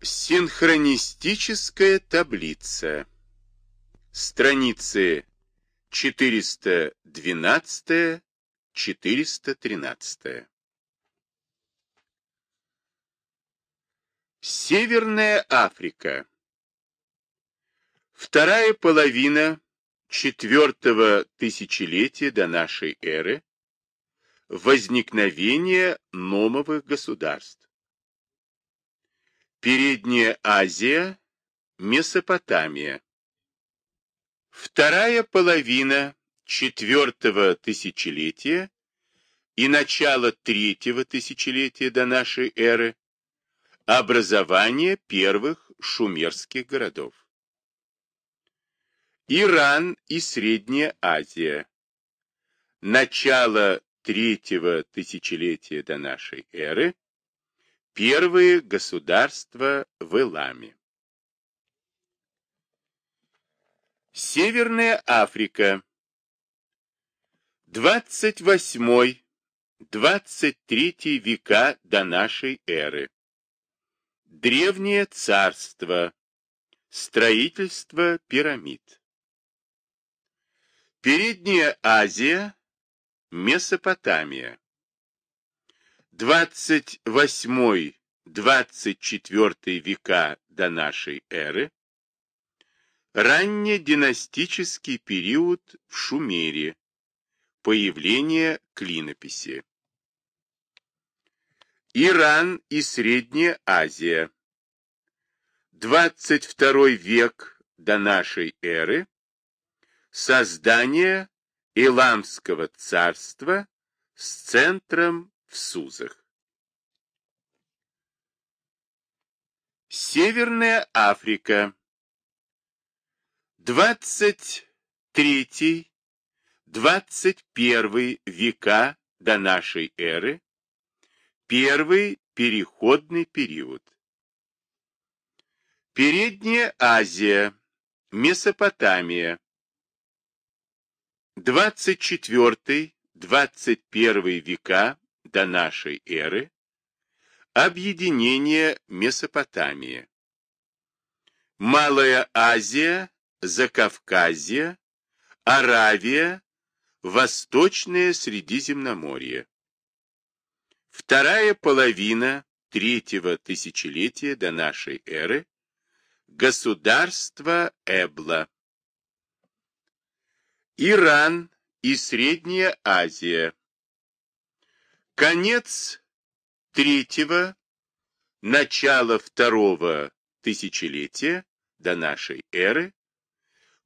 Синхронистическая таблица. Страницы 412-413. Северная Африка. Вторая половина четвертого тысячелетия до нашей эры. Возникновение номовых государств. Передняя Азия, Месопотамия. Вторая половина четвертого тысячелетия и начало третьего тысячелетия до нашей эры образование первых шумерских городов. Иран и Средняя Азия. Начало третьего тысячелетия до нашей эры Первые государства в Эламе. Северная Африка. 28-23 века до нашей эры. Древнее царство. Строительство пирамид. Передняя Азия. Месопотамия. 28-24 века до нашей эры, раннединастический период в Шумере, появление клинописи. Иран и Средняя Азия. 22 век до нашей эры. Создание Иламского царства с центром в Сузах. Северная Африка. 23-21 века до нашей эры. Первый переходный период. Передняя Азия. Месопотамия. 24-21 века до нашей эры объединение Месопотамии. Малая Азия, Закавказье, Аравия, Восточное Средиземноморье. Вторая половина третьего тысячелетия до нашей эры. Государство Эбла. Иран и Средняя Азия. Конец третьего, начало второго тысячелетия до нашей эры,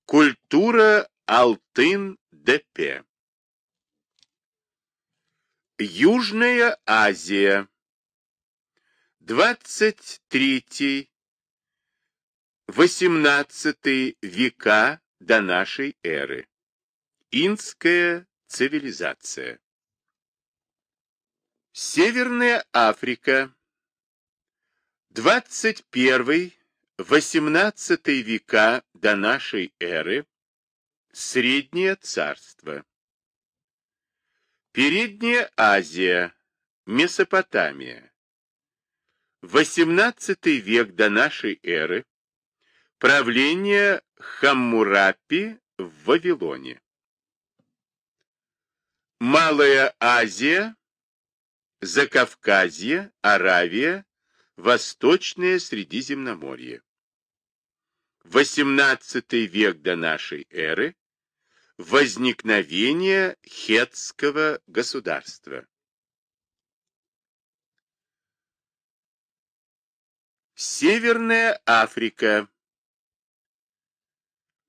культура Алтын-Депе. Южная Азия. 23-18 века до нашей эры. Инская цивилизация. Северная Африка. 21-18 века до нашей эры. Среднее царство. Передняя Азия. Месопотамия. 18 век до нашей эры. Правление Хаммурапи в Вавилоне. Малая Азия Закавказье, Аравия, Восточное Средиземноморье. XVIII век до нашей эры. Возникновение хетского государства. Северная Африка.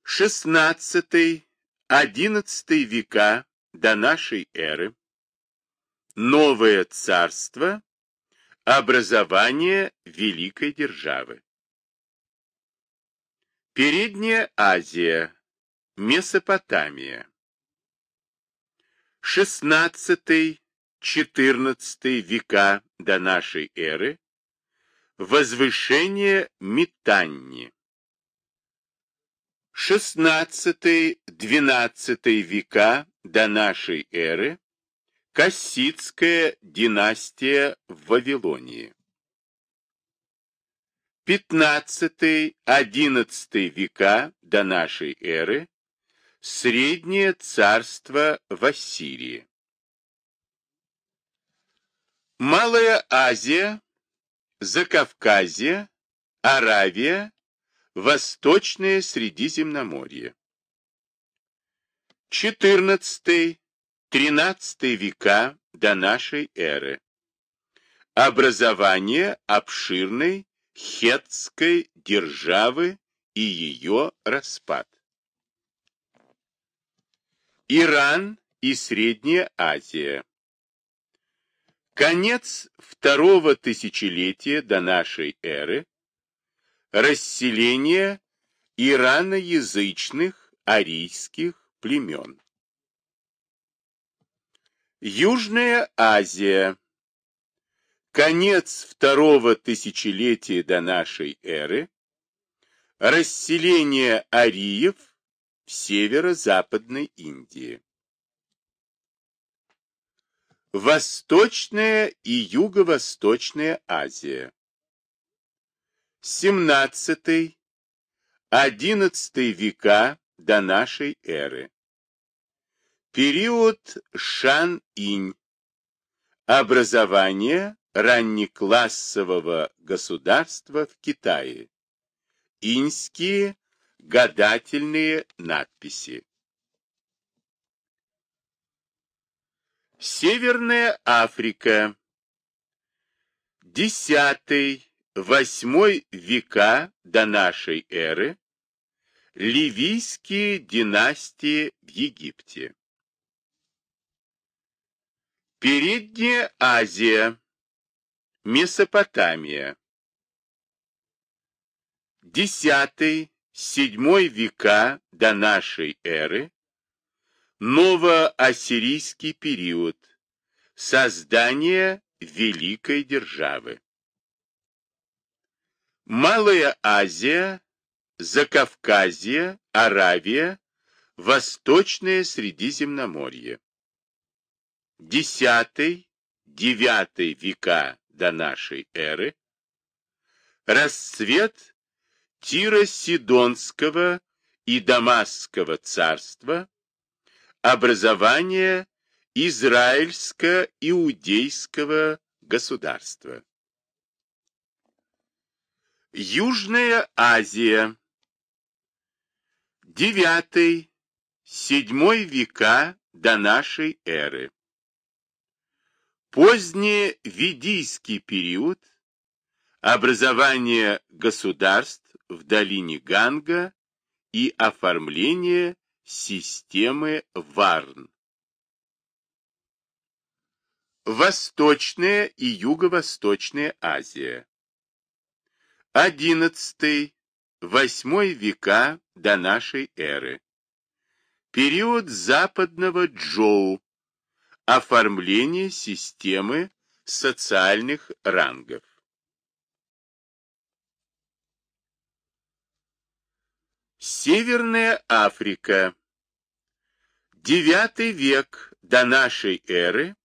XVI-XI века до нашей эры. Новое царство, образование великой державы. Передняя Азия, Месопотамия. 16-14 века до нашей эры. Возвышение Митанни. 16-12 века до нашей эры. Кассидская династия в Вавилонии. 15-11 века до нашей эры Среднее царство в Ассирии. Малая Азия, Закавказье, Аравия, Восточное Средиземноморье. 14-13 века до нашей эры. Образование обширной хетской державы и ее распад. Иран и Средняя Азия. Конец второго тысячелетия до нашей эры. Расселение ираноязычных арийских племен. Южная Азия. Конец второго тысячелетия до нашей эры. Расселение ариев в северо-западной Индии. Восточная и Юго-Восточная Азия. 17-11 века до нашей эры. Период Шан-Инь. Образование раннеклассового государства в Китае. Иньские гадательные надписи. Северная Африка. Десятый-восьмой века до нашей эры. Ливийские династии в Египте. Передняя Азия. Месопотамия. Десятый седьмой века до нашей эры, новоассирийский период, создание великой державы. Малая Азия, Закавказье, Аравия, Восточное Средиземноморье. Девятый века до нашей эры, расцвет Тиро-Сидонского и Дамасского царства, образование Израильско-Иудейского государства. Южная Азия. Седьмой века до нашей эры. Поздний ведийский период. Образование государств в долине Ганга и оформление системы Варн. Восточная и Юго-Восточная Азия. Одиннадцатый, восьмой века до нашей эры. Период западного Джоу. Оформление системы социальных рангов. Северная Африка. Девятый век до нашей эры.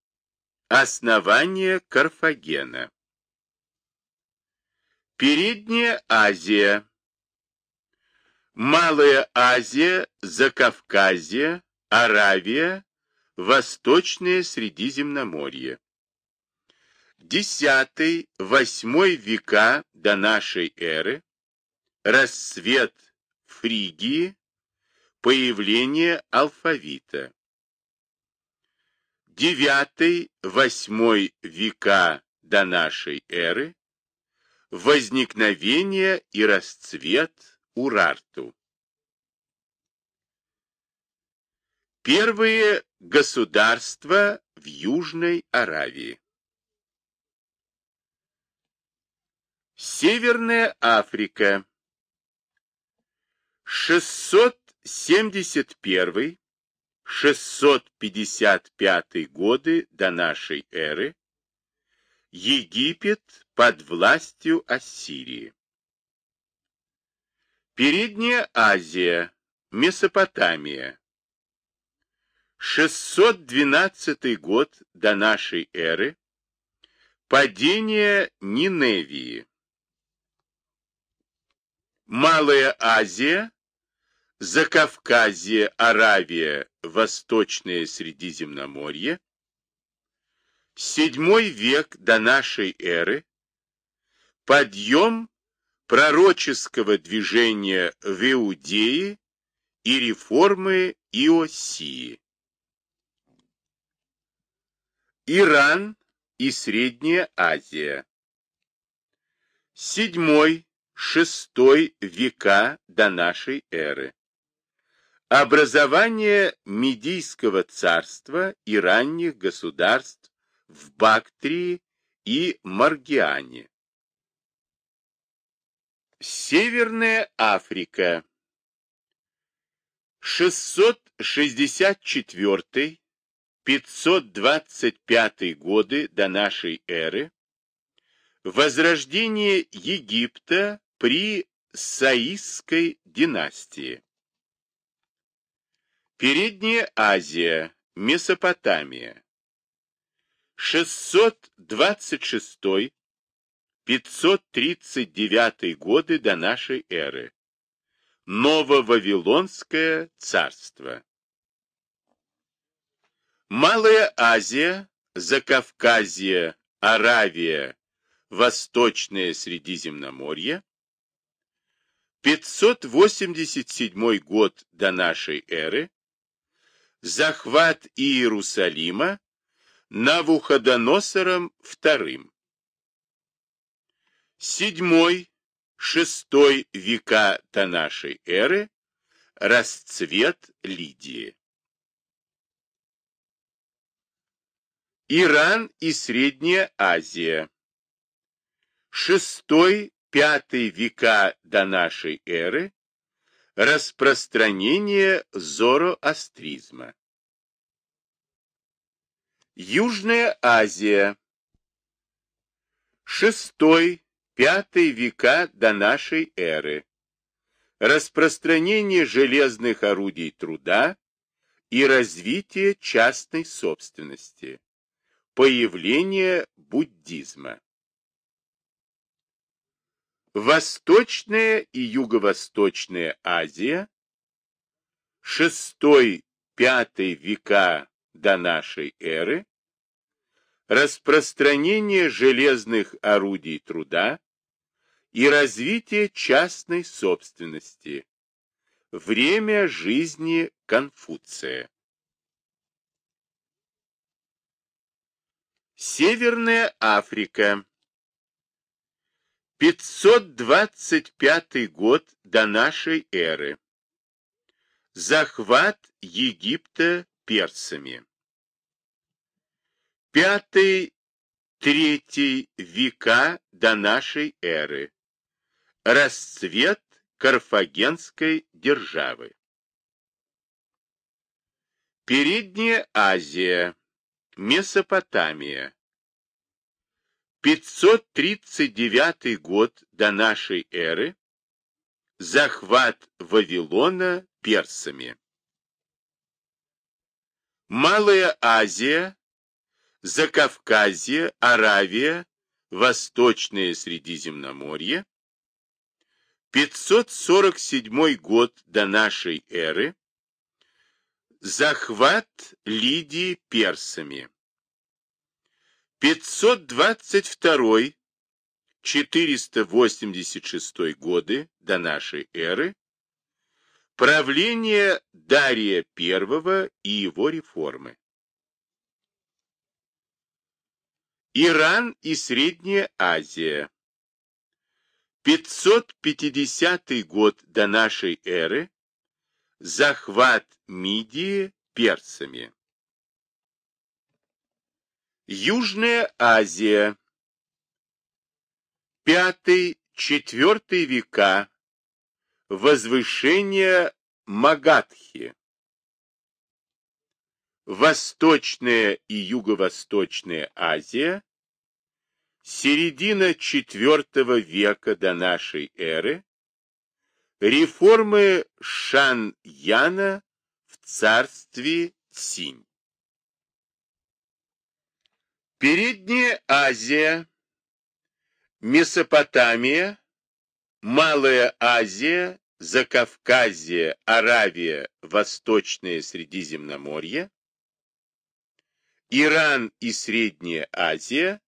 Основание Карфагена. Передняя Азия. Малая Азия, Закавказье, Аравия, Восточное Средиземноморье. Десятый, восьмой века до нашей эры. Рассвет Фригии, появление алфавита. Девятый-восьмой века до нашей эры, возникновение и расцвет Урарту. Первые государства в Южной Аравии. Северная Африка 671-655 годы до нашей эры Египет под властью Ассирии. Передняя Азия, Месопотамия. 612 год до нашей эры. Падение Ниневии. Малая Азия, Закавказье, Аравия, Восточное Средиземноморье, VII век до нашей эры, подъем пророческого движения в Иудее и реформы Иосии. Иран и Средняя Азия. Седьмой-шестой века до нашей эры. Образование Медийского царства и ранних государств в Бактрии и Маргиане. Северная Африка 664-525 годы до нашей эры Возрождение Египта при Саисской династии. Передняя Азия, Месопотамия. 626-539 годы до нашей эры. Нововавилонское царство. Малая Азия, Закавказье, Аравия, Восточное Средиземноморье, 587 год до нашей эры, захват Иерусалима Навуходоносором II. Седьмой шестой века до нашей эры расцвет Лидии. Иран и Средняя Азия. Шестой-пятый века до нашей эры распространение зороастризма. Южная Азия. Шестой Пятый века до нашей эры. Распространение железных орудий труда и развитие частной собственности. Появление буддизма. Восточная и Юго-Восточная Азия. Шестой-пятый века до нашей эры. Распространение железных орудий труда и развитие частной собственности. Время жизни Конфуция. Северная Африка. 525 год до нашей эры. Захват Египта персами. Пятый-третий века до нашей эры. Расцвет Карфагенской державы. Передняя Азия, Месопотамия. 539 год до нашей эры. Захват Вавилона персами. Малая Азия, Закавказье, Аравия, Восточное Средиземноморье. 547 год до нашей эры. Захват Лидии персами. 522 486 годы до нашей эры. Правление Дария I и его реформы. Иран и Средняя Азия. 550 год до нашей эры. Захват Мидии персами. Южная Азия. Пятый-четвертый века. Возвышение Магадхи. Восточная и Юго-Восточная Азия середина IV века до нашей эры, реформы Шан-Яна в царстве Цинь. Передняя Азия, Месопотамия, Малая Азия, Закавказье, Аравия, Восточное Средиземноморье, Иран и Средняя Азия,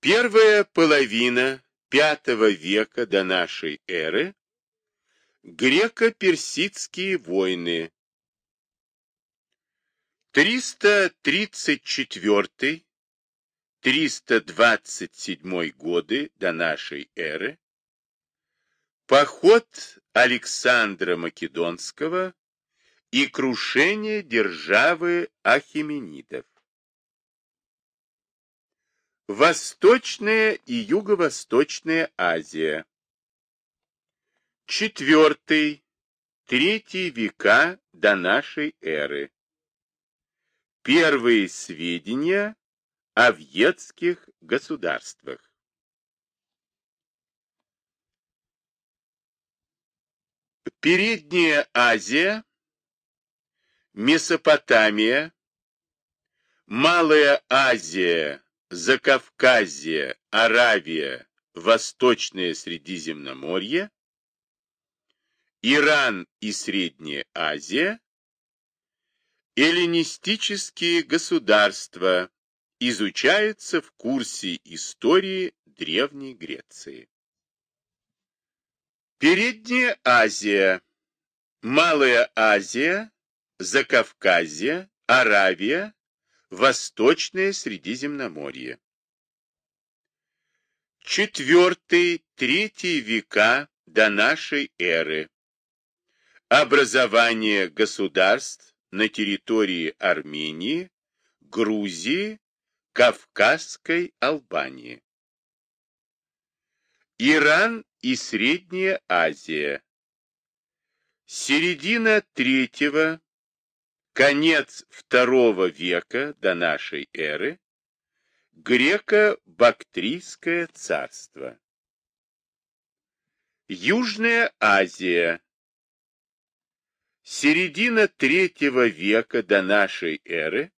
первая половина V века до нашей эры, греко-персидские войны, 334-327 годы до нашей эры, поход Александра Македонского и крушение державы Ахименидов. Восточная и Юго-Восточная Азия. Четвертый, третий века до нашей эры. Первые сведения о вьетских государствах. Передняя Азия, Месопотамия, Малая Азия, Закавказье, Аравия, Восточное Средиземноморье, Иран и Средняя Азия, Эллинистические государства изучаются в курсе истории Древней Греции. Передняя Азия, Малая Азия, Закавказье, Аравия, Восточное Средиземноморье. Четвертый, третий века до нашей эры. Образование государств на территории Армении, Грузии, Кавказской Албании. Иран и Средняя Азия. Середина третьего, конец второго века до нашей эры. Греко-Бактрийское царство. Южная Азия. Середина третьего века до нашей эры.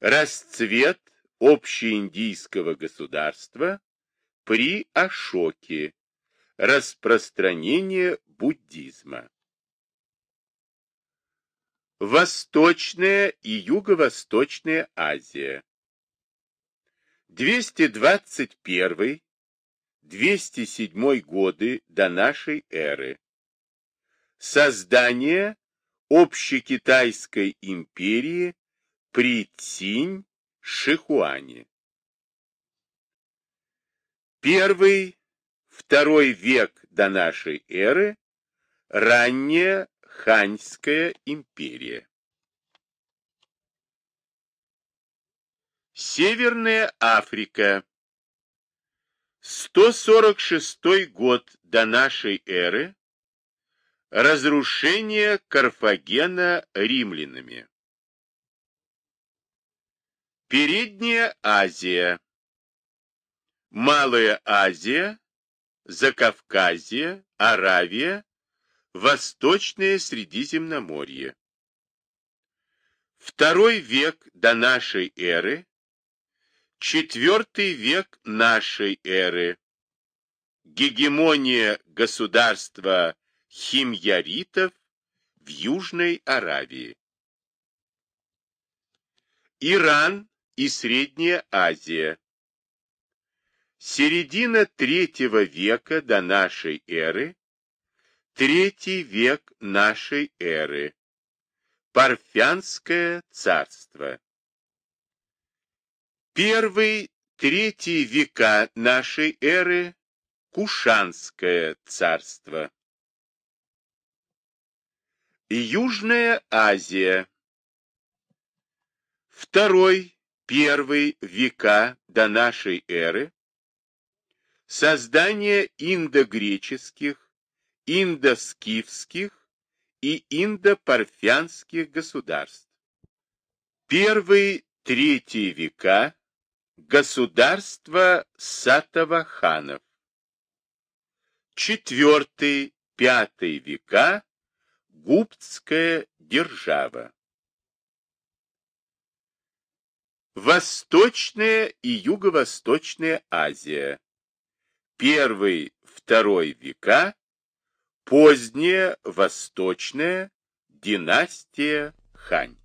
Расцвет общеиндийского государства при Ашоке, распространение буддизма. Восточная и Юго-Восточная Азия. 221-207 годы до нашей эры. Создание общекитайской империи при Цинь-Шихуане. Первый, второй век до нашей эры, ранняя Ханьская империя. Северная Африка. 146 год до нашей эры. Разрушение Карфагена римлянами. Передняя Азия. Малая Азия, Закавказье, Аравия, Восточное Средиземноморье. Второй век до нашей эры, четвертый век нашей эры, гегемония государства химьяритов в Южной Аравии. Иран и Средняя Азия. Середина третьего века до нашей эры, третий век нашей эры, Парфянское царство. Первый, третий века нашей эры, Кушанское царство. Южная Азия. Второй, первый века до нашей эры, Создание индогреческих, индоскифских и индопарфянских государств. Первый, третий века государство сатаваханов. Четвертый, пятый века губтская держава. Восточная и Юго-Восточная Азия первый-второй века, поздняя восточная династия Хань.